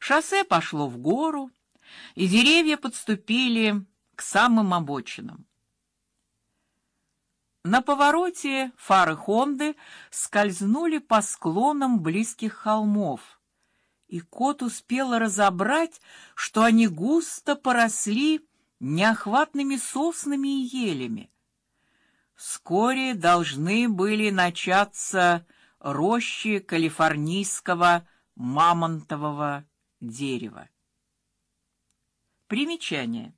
Шоссе пошло в гору, и деревья подступили к самым обочинам. На повороте фары Хонды скользнули по склонам близких холмов, и кот успел разобрать, что они густо поросли неохватными соснами и елями. Вскоре должны были начаться рощи калифорнийского мамонтового дерева. Примечание.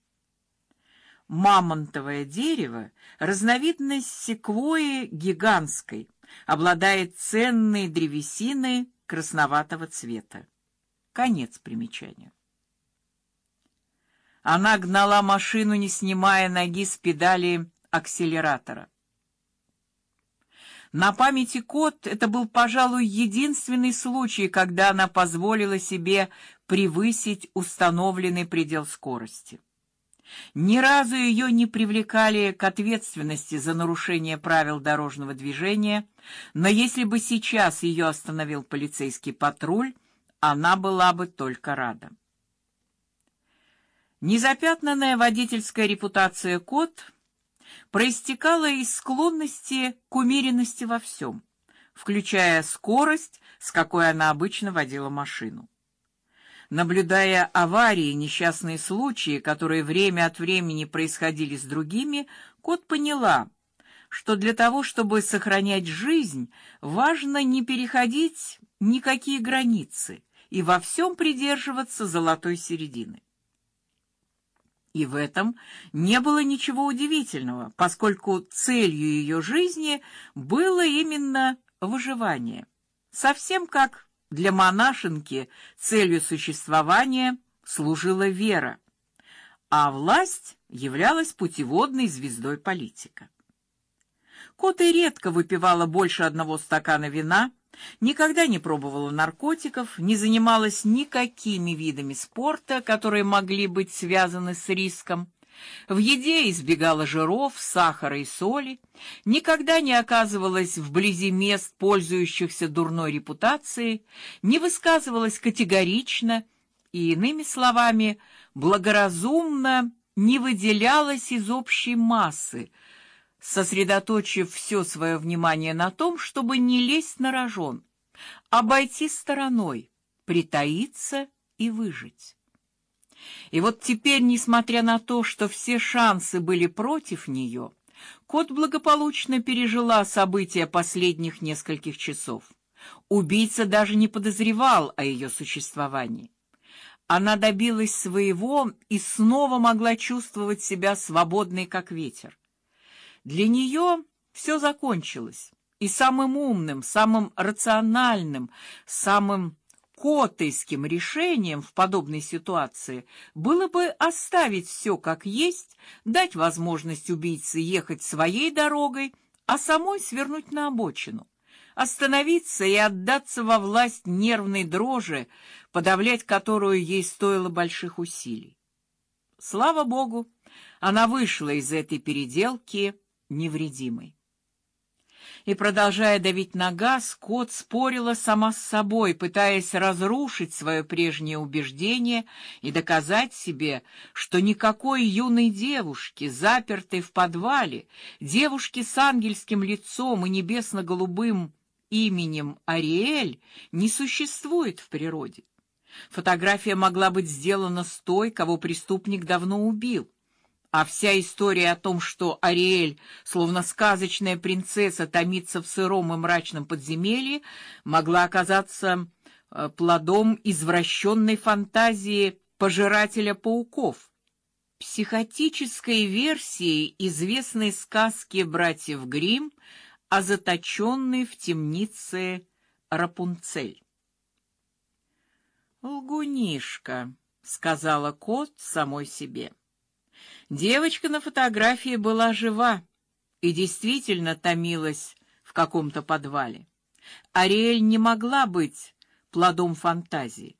Мамонтовое дерево разновидность секвойи гигантской, обладает ценной древесиной красноватого цвета. Конец примечания. Она гнала машину, не снимая ноги с педали акселератора. На памяти кот это был, пожалуй, единственный случай, когда она позволила себе превысить установленный предел скорости. Ни разу ее не привлекали к ответственности за нарушение правил дорожного движения, но если бы сейчас ее остановил полицейский патруль, она была бы только рада. Незапятнанная водительская репутация Кот проистекала из склонности к умеренности во всем, включая скорость, с какой она обычно водила машину. Наблюдая аварии несчастные случаи, которые время от времени происходили с другими, Кот поняла, что для того, чтобы сохранять жизнь, важно не переходить никакие границы и во всем придерживаться золотой середины. И в этом не было ничего удивительного, поскольку целью ее жизни было именно выживание. Совсем как для монашенки целью существования служила вера, а власть являлась путеводной звездой политика. Кота редко выпивала больше одного стакана вина, Никогда не пробовала наркотиков, не занималась никакими видами спорта, которые могли быть связаны с риском. В еде избегала жиров, сахара и соли, никогда не оказывалась вблизи мест, пользующихся дурной репутацией, не высказывалась категорично и иными словами, благоразумно не выделялась из общей массы, сосредоточив все свое внимание на том, чтобы не лезть на рожон, обойти стороной, притаиться и выжить. И вот теперь, несмотря на то, что все шансы были против нее, Кот благополучно пережила события последних нескольких часов. Убийца даже не подозревал о ее существовании. Она добилась своего и снова могла чувствовать себя свободной, как ветер. Для нее все закончилось, и самым умным, самым рациональным, самым котейским решением в подобной ситуации было бы оставить все как есть, дать возможность убийце ехать своей дорогой, а самой свернуть на обочину, остановиться и отдаться во власть нервной дрожи, подавлять которую ей стоило больших усилий. Слава богу, она вышла из этой переделки невредимой. И продолжая давить на газ, Кот спорила сама с собой, пытаясь разрушить свое прежнее убеждение и доказать себе, что никакой юной девушки, запертой в подвале, девушки с ангельским лицом и небесно-голубым именем Ариэль, не существует в природе. Фотография могла быть сделана с той, кого преступник давно убил а вся история о том, что Ариэль, словно сказочная принцесса, томится в сыром и мрачном подземелье, могла оказаться э, плодом извращенной фантазии пожирателя пауков, психотической версии известной сказки братьев Гримм о заточенной в темнице Рапунцель. «Лгунишка», — сказала кот самой себе. Девочка на фотографии была жива и действительно томилась в каком-то подвале. Ариэль не могла быть плодом фантазии.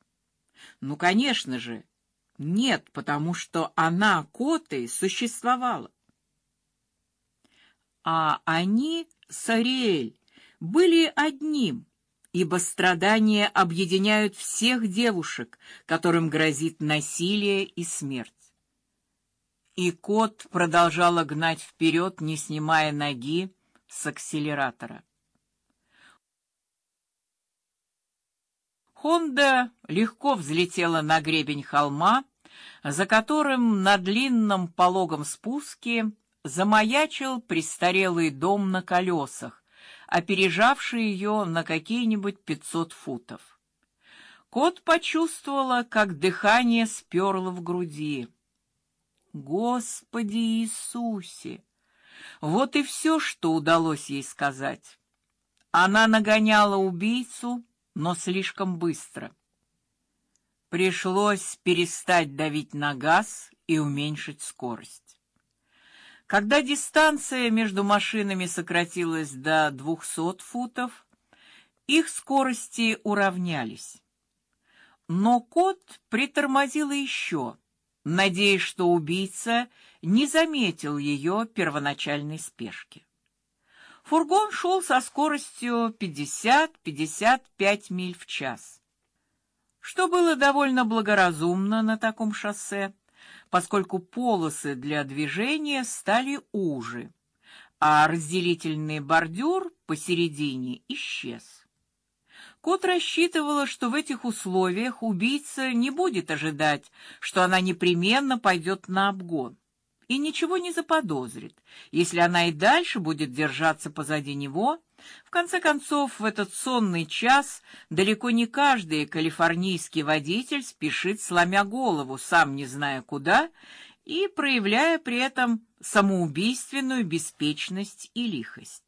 Ну, конечно же, нет, потому что она котой существовала. А они с Ариэль были одним, ибо страдания объединяют всех девушек, которым грозит насилие и смерть. И кот продолжала гнать вперед, не снимая ноги с акселератора. Хонда легко взлетела на гребень холма, за которым на длинном пологом спуске замаячил престарелый дом на колесах, опережавший ее на какие-нибудь пятьсот футов. Кот почувствовала, как дыхание сперло в груди. Господи Иисусе! Вот и все, что удалось ей сказать. Она нагоняла убийцу, но слишком быстро. Пришлось перестать давить на газ и уменьшить скорость. Когда дистанция между машинами сократилась до 200 футов, их скорости уравнялись. Но кот притормозил еще, надеясь, что убийца не заметил ее первоначальной спешки. Фургон шел со скоростью 50-55 миль в час, что было довольно благоразумно на таком шоссе поскольку полосы для движения стали уже, а разделительный бордюр посередине исчез. Кот рассчитывала, что в этих условиях убийца не будет ожидать, что она непременно пойдет на обгон, и ничего не заподозрит, если она и дальше будет держаться позади него в конце концов, в этот сонный час далеко не каждый калифорнийский водитель спешит, сломя голову, сам не зная куда, и проявляя при этом самоубийственную беспечность и лихость.